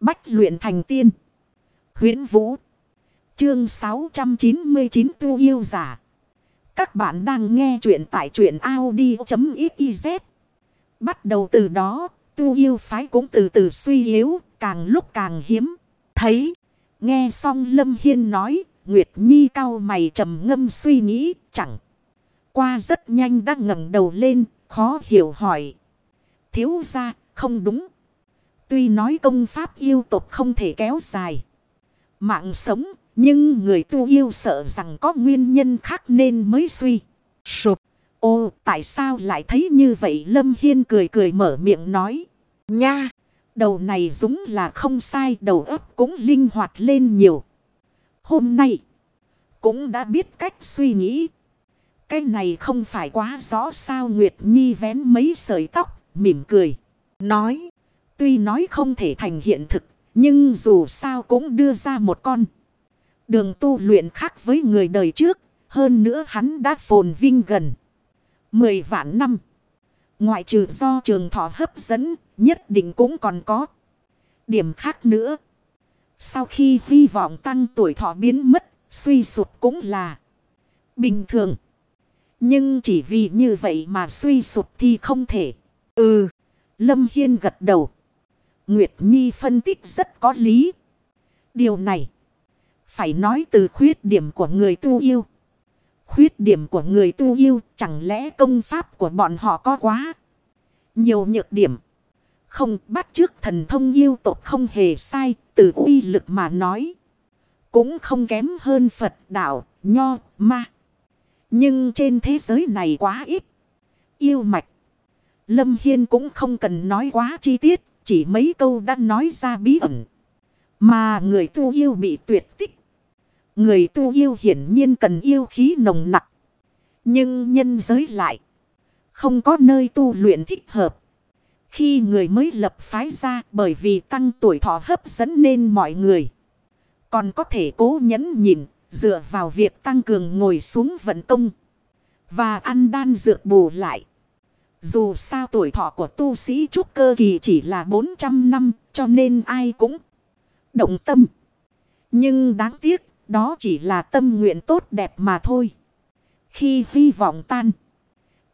Bách luyện thành tiên. huyễn Vũ. Chương 699 Tu Yêu Giả. Các bạn đang nghe truyện tại truyện Audi.xyz. Bắt đầu từ đó, Tu Yêu Phái cũng từ từ suy yếu, càng lúc càng hiếm. Thấy, nghe xong Lâm Hiên nói, Nguyệt Nhi cao mày trầm ngâm suy nghĩ, chẳng. Qua rất nhanh đã ngẩng đầu lên, khó hiểu hỏi. Thiếu ra, không đúng. Tuy nói công pháp yêu tục không thể kéo dài. Mạng sống, nhưng người tu yêu sợ rằng có nguyên nhân khác nên mới suy. Sụp. Ô, tại sao lại thấy như vậy? Lâm Hiên cười cười mở miệng nói. Nha, đầu này dũng là không sai, đầu óc cũng linh hoạt lên nhiều. Hôm nay, cũng đã biết cách suy nghĩ. Cái này không phải quá rõ sao Nguyệt Nhi vén mấy sợi tóc, mỉm cười. Nói, tuy nói không thể thành hiện thực, nhưng dù sao cũng đưa ra một con. Đường tu luyện khác với người đời trước, hơn nữa hắn đã phồn vinh gần. Mười vạn năm. Ngoại trừ do trường thọ hấp dẫn, nhất định cũng còn có. Điểm khác nữa. Sau khi hy vọng tăng tuổi thọ biến mất, suy sụp cũng là bình thường. Nhưng chỉ vì như vậy mà suy sụp thì không thể. Ừ, Lâm Hiên gật đầu. Nguyệt Nhi phân tích rất có lý. Điều này, phải nói từ khuyết điểm của người tu yêu. Khuyết điểm của người tu yêu chẳng lẽ công pháp của bọn họ có quá nhiều nhược điểm. Không bắt trước thần thông yêu tộc không hề sai từ uy lực mà nói. Cũng không kém hơn Phật đạo, nho, ma. Nhưng trên thế giới này quá ít. Yêu mạch. Lâm Hiên cũng không cần nói quá chi tiết. Chỉ mấy câu đã nói ra bí ẩn. Mà người tu yêu bị tuyệt tích. Người tu yêu hiển nhiên cần yêu khí nồng nặc, Nhưng nhân giới lại. Không có nơi tu luyện thích hợp. Khi người mới lập phái ra bởi vì tăng tuổi thọ hấp dẫn nên mọi người. Còn có thể cố nhẫn nhịn dựa vào việc tăng cường ngồi xuống vận công. Và ăn đan dược bù lại. Dù sao tuổi thọ của tu sĩ trúc cơ kỳ chỉ là 400 năm, cho nên ai cũng động tâm. Nhưng đáng tiếc, đó chỉ là tâm nguyện tốt đẹp mà thôi. Khi hy vọng tan.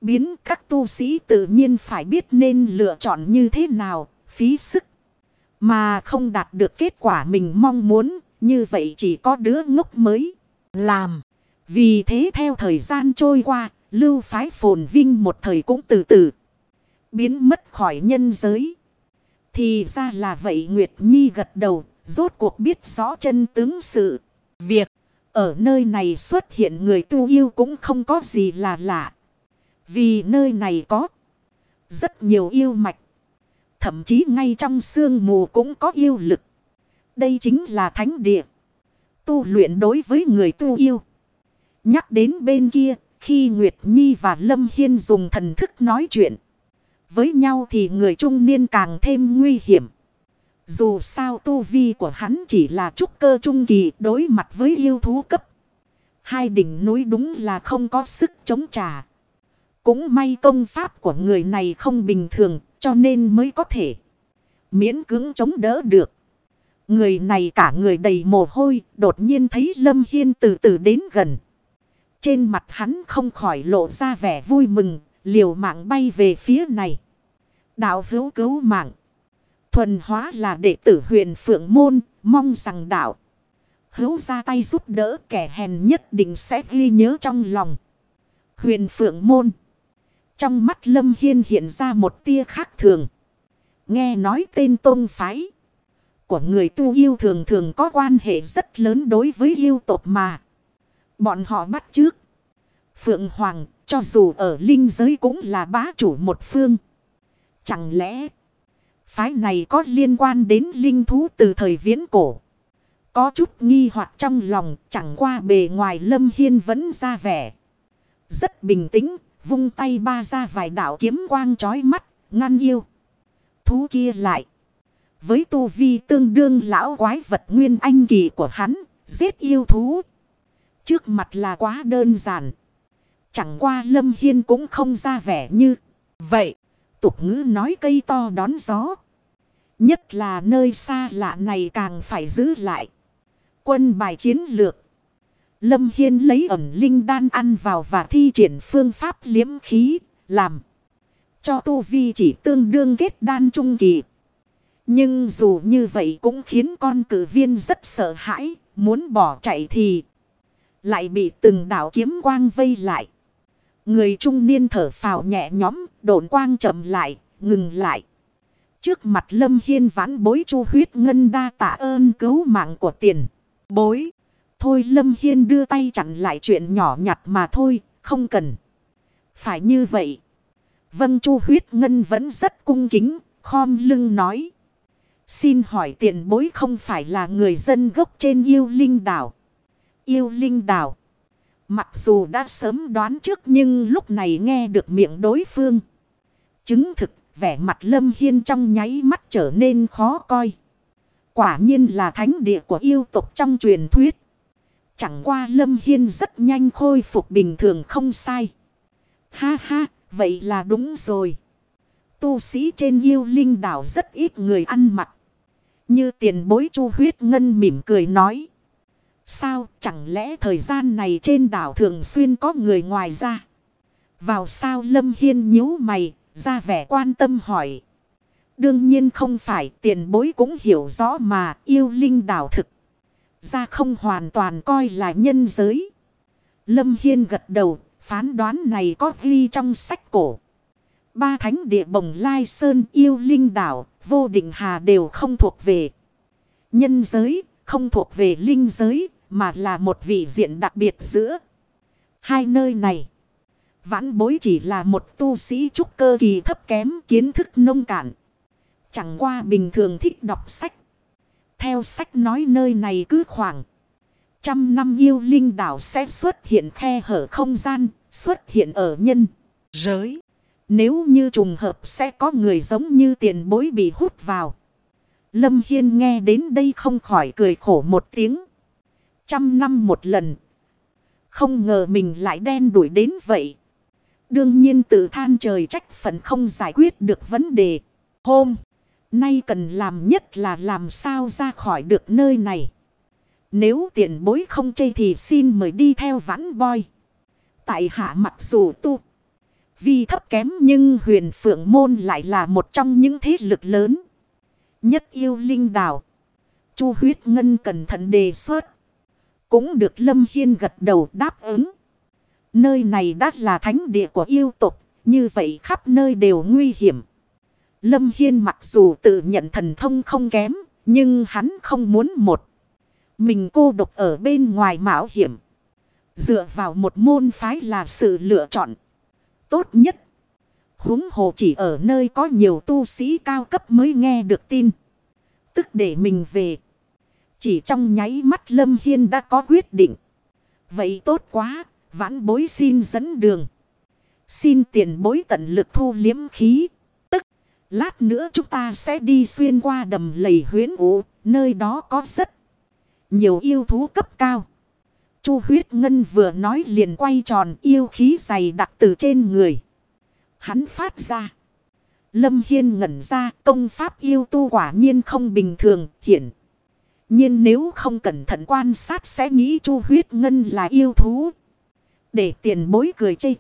Biến các tu sĩ tự nhiên phải biết nên lựa chọn như thế nào. Phí sức. Mà không đạt được kết quả mình mong muốn. Như vậy chỉ có đứa ngốc mới. Làm. Vì thế theo thời gian trôi qua. Lưu phái phồn vinh một thời cũng từ từ. Biến mất khỏi nhân giới. Thì ra là vậy Nguyệt Nhi gật đầu. Rốt cuộc biết rõ chân tướng sự. Việc ở nơi này xuất hiện người tu yêu cũng không có gì là lạ. Vì nơi này có rất nhiều yêu mạch. Thậm chí ngay trong sương mù cũng có yêu lực. Đây chính là thánh địa. Tu luyện đối với người tu yêu. Nhắc đến bên kia, khi Nguyệt Nhi và Lâm Hiên dùng thần thức nói chuyện. Với nhau thì người trung niên càng thêm nguy hiểm. Dù sao tu vi của hắn chỉ là trúc cơ trung kỳ đối mặt với yêu thú cấp. Hai đỉnh núi đúng là không có sức chống trả. Cũng may công pháp của người này không bình thường, cho nên mới có thể miễn cưỡng chống đỡ được. Người này cả người đầy mồ hôi, đột nhiên thấy Lâm Hiên từ từ đến gần. Trên mặt hắn không khỏi lộ ra vẻ vui mừng, liều mạng bay về phía này. Đạo hữu cứu mạng. Thuần hóa là đệ tử huyền Phượng Môn, mong rằng đạo. Hữu ra tay giúp đỡ kẻ hèn nhất định sẽ ghi nhớ trong lòng. Huyền Phượng Môn. Trong mắt Lâm Hiên hiện ra một tia khác thường. Nghe nói tên tôn phái. Của người tu yêu thường thường có quan hệ rất lớn đối với yêu tộc mà. Bọn họ bắt trước. Phượng Hoàng cho dù ở linh giới cũng là bá chủ một phương. Chẳng lẽ phái này có liên quan đến linh thú từ thời viễn cổ? Có chút nghi hoặc trong lòng chẳng qua bề ngoài Lâm Hiên vẫn ra vẻ. Rất bình tĩnh, vung tay ba ra vài đạo kiếm quang chói mắt, ngăn yêu. Thú kia lại. Với tu vi tương đương lão quái vật nguyên anh kỳ của hắn, giết yêu thú. Trước mặt là quá đơn giản. Chẳng qua Lâm Hiên cũng không ra vẻ như vậy. Tục ngữ nói cây to đón gió. Nhất là nơi xa lạ này càng phải giữ lại. Quân bài chiến lược. Lâm Hiên lấy ẩm linh đan ăn vào và thi triển phương pháp liếm khí, làm. Cho tu vi chỉ tương đương kết đan trung kỳ. Nhưng dù như vậy cũng khiến con cử viên rất sợ hãi, muốn bỏ chạy thì lại bị từng đảo kiếm quang vây lại. Người trung niên thở phào nhẹ nhõm, độn quang chậm lại, ngừng lại. Trước mặt Lâm Hiên vãn bối chu huyết ngân đa tạ ơn cứu mạng của tiền. Bối. Thôi Lâm Hiên đưa tay chặn lại chuyện nhỏ nhặt mà thôi, không cần. Phải như vậy. Vâng chu huyết ngân vẫn rất cung kính, khom lưng nói. Xin hỏi tiền bối không phải là người dân gốc trên yêu linh đảo. Yêu linh đảo. Mặc dù đã sớm đoán trước nhưng lúc này nghe được miệng đối phương. Chứng thực vẻ mặt lâm hiên trong nháy mắt trở nên khó coi. Quả nhiên là thánh địa của yêu tục trong truyền thuyết. Chẳng qua lâm hiên rất nhanh khôi phục bình thường không sai. Ha ha, vậy là đúng rồi. Tu sĩ trên yêu linh đảo rất ít người ăn mặc. Như tiền bối chu huyết ngân mỉm cười nói. Sao chẳng lẽ thời gian này trên đảo thường xuyên có người ngoài ra? Vào sao Lâm Hiên nhíu mày, ra vẻ quan tâm hỏi. Đương nhiên không phải tiền bối cũng hiểu rõ mà yêu linh đảo thực. Ra không hoàn toàn coi là nhân giới. Lâm Hiên gật đầu, phán đoán này có ghi trong sách cổ. Ba thánh địa bồng lai sơn yêu linh đảo, vô định hà đều không thuộc về nhân giới, không thuộc về linh giới, mà là một vị diện đặc biệt giữa hai nơi này. Vãn bối chỉ là một tu sĩ trúc cơ kỳ thấp kém kiến thức nông cạn. Chẳng qua bình thường thích đọc sách. Theo sách nói nơi này cứ khoảng trăm năm yêu linh đảo sẽ xuất hiện khe hở không gian, xuất hiện ở nhân, giới. Nếu như trùng hợp sẽ có người giống như tiền bối bị hút vào. Lâm Hiên nghe đến đây không khỏi cười khổ một tiếng. Trăm năm một lần. Không ngờ mình lại đen đuổi đến vậy. Đương nhiên tự than trời trách phận không giải quyết được vấn đề. Hôm, nay cần làm nhất là làm sao ra khỏi được nơi này. Nếu tiện bối không chê thì xin mời đi theo vãn boy. Tại hạ mặc dù tu. Vì thấp kém nhưng huyền phượng môn lại là một trong những thế lực lớn. Nhất yêu linh đảo. Chu huyết ngân cẩn thận đề xuất. Cũng được Lâm Hiên gật đầu đáp ứng. Nơi này đã là thánh địa của yêu tục. Như vậy khắp nơi đều nguy hiểm. Lâm Hiên mặc dù tự nhận thần thông không kém. Nhưng hắn không muốn một. Mình cô độc ở bên ngoài mạo hiểm. Dựa vào một môn phái là sự lựa chọn. Tốt nhất huống hồ chỉ ở nơi có nhiều tu sĩ cao cấp mới nghe được tin. Tức để mình về. Chỉ trong nháy mắt Lâm Hiên đã có quyết định. Vậy tốt quá, vãn bối xin dẫn đường. Xin tiền bối tận lực thu liếm khí. Tức, lát nữa chúng ta sẽ đi xuyên qua đầm lầy huyến ủ, nơi đó có rất nhiều yêu thú cấp cao. Chu huyết ngân vừa nói liền quay tròn yêu khí dày đặc từ trên người hắn phát ra. Lâm Hiên ngẩn ra công pháp yêu tu quả nhiên không bình thường hiển nhiên nếu không cẩn thận quan sát sẽ nghĩ chu huyết ngân là yêu thú. Để tiền bối cười chê.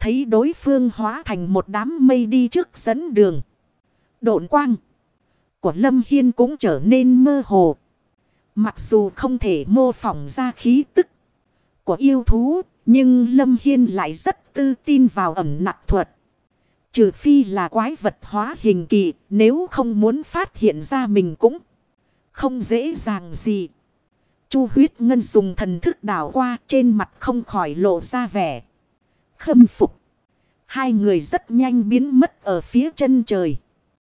Thấy đối phương hóa thành một đám mây đi trước dẫn đường. Độn quang của Lâm Hiên cũng trở nên mơ hồ. Mặc dù không thể mô phỏng ra khí tức của yêu thú, nhưng Lâm Hiên lại rất tư tin vào ẩm nặng thuật. Trừ phi là quái vật hóa hình kỳ, nếu không muốn phát hiện ra mình cũng không dễ dàng gì. Chu huyết ngân dùng thần thức đảo qua trên mặt không khỏi lộ ra vẻ. Khâm phục. Hai người rất nhanh biến mất ở phía chân trời.